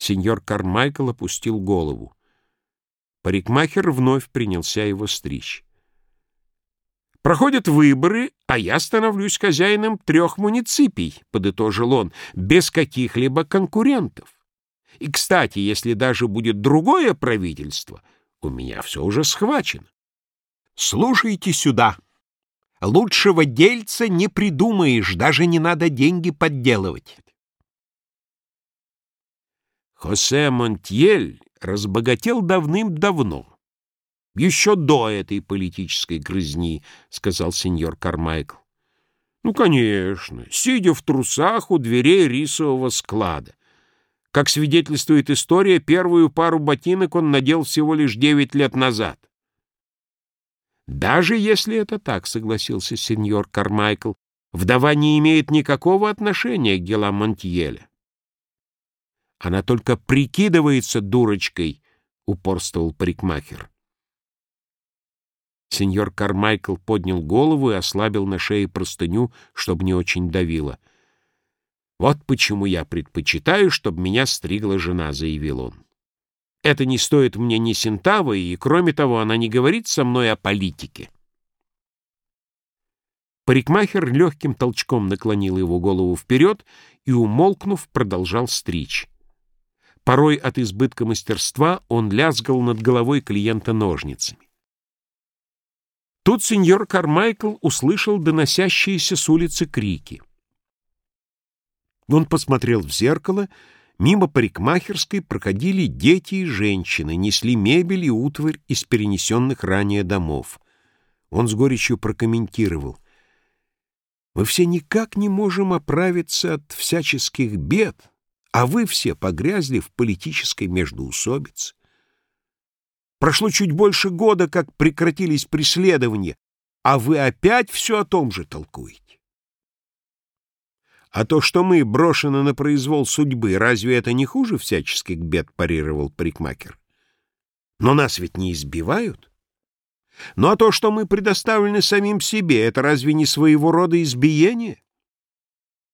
Сеньор Кармайкл опустил голову. Парикмахер вновь принялся его стричь. «Проходят выборы, а я становлюсь хозяином трех муниципий», — подытожил он, — «без каких-либо конкурентов. И, кстати, если даже будет другое правительство, у меня все уже схвачено. Слушайте сюда. Лучшего дельца не придумаешь, даже не надо деньги подделывать». Хосе Монтьель разбогател давным-давно. Еще до этой политической грызни, — сказал сеньор Кармайкл. Ну, конечно, сидя в трусах у дверей рисового склада. Как свидетельствует история, первую пару ботинок он надел всего лишь девять лет назад. Даже если это так, — согласился сеньор Кармайкл, — вдова не имеет никакого отношения к делам Монтьеля. Она только прикидывается дурочкой, — упорствовал парикмахер. Сеньор Кармайкл поднял голову и ослабил на шее простыню, чтобы не очень давило. «Вот почему я предпочитаю, чтобы меня стригла жена», — заявил он. «Это не стоит мне ни сентавы, и, кроме того, она не говорит со мной о политике». Парикмахер легким толчком наклонил его голову вперед и, умолкнув, продолжал стричь. Порой от избытка мастерства он лязгал над головой клиента ножницами. Тут сеньор Кармайкл услышал доносящиеся с улицы крики. Он посмотрел в зеркало, мимо парикмахерской проходили дети и женщины, несли мебель и утварь из перенесенных ранее домов. Он с горечью прокомментировал. «Мы все никак не можем оправиться от всяческих бед, а вы все погрязли в политической междоусобице. Прошло чуть больше года, как прекратились преследования, а вы опять все о том же толкуете. А то, что мы брошены на произвол судьбы, разве это не хуже всяческих бед, парировал парикмахер. Но нас ведь не избивают. Ну а то, что мы предоставлены самим себе, это разве не своего рода избиение?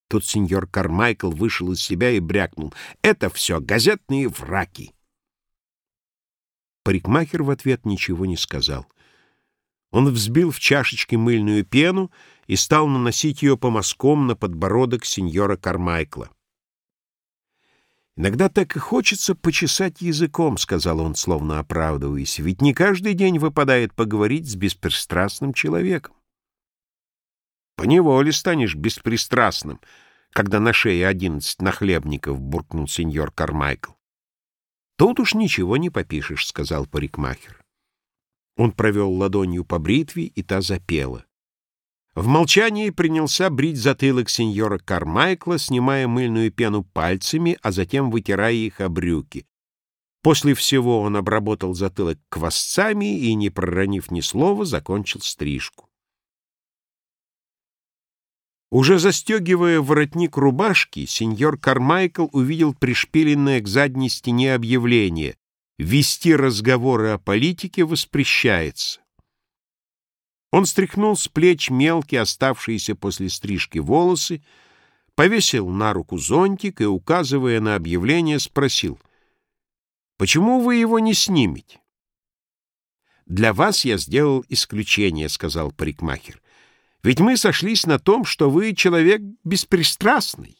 Тут сеньор Кармайкл вышел из себя и брякнул. Это все газетные враки. Парикмахер в ответ ничего не сказал. Он взбил в чашечке мыльную пену и стал наносить ее по мазкам на подбородок сеньора Кармайкла. «Иногда так и хочется почесать языком», — сказал он, словно оправдываясь, «ведь не каждый день выпадает поговорить с беспристрастным человеком». «Поневоле станешь беспристрастным», когда на шее одиннадцать нахлебников, — буркнул сеньор Кармайкл. «Тут уж ничего не попишешь», — сказал парикмахер. Он провел ладонью по бритве, и та запела. В молчании принялся брить затылок сеньора Кармайкла, снимая мыльную пену пальцами, а затем вытирая их о брюки. После всего он обработал затылок квасцами и, не проронив ни слова, закончил стрижку. Уже застегивая воротник рубашки, сеньор Кармайкл увидел пришпиленное к задней стене объявление «Вести разговоры о политике воспрещается». Он стряхнул с плеч мелкие, оставшиеся после стрижки волосы, повесил на руку зонтик и, указывая на объявление, спросил, «Почему вы его не снимете?» «Для вас я сделал исключение», — сказал парикмахер. Ведь мы сошлись на том, что вы человек беспристрастный.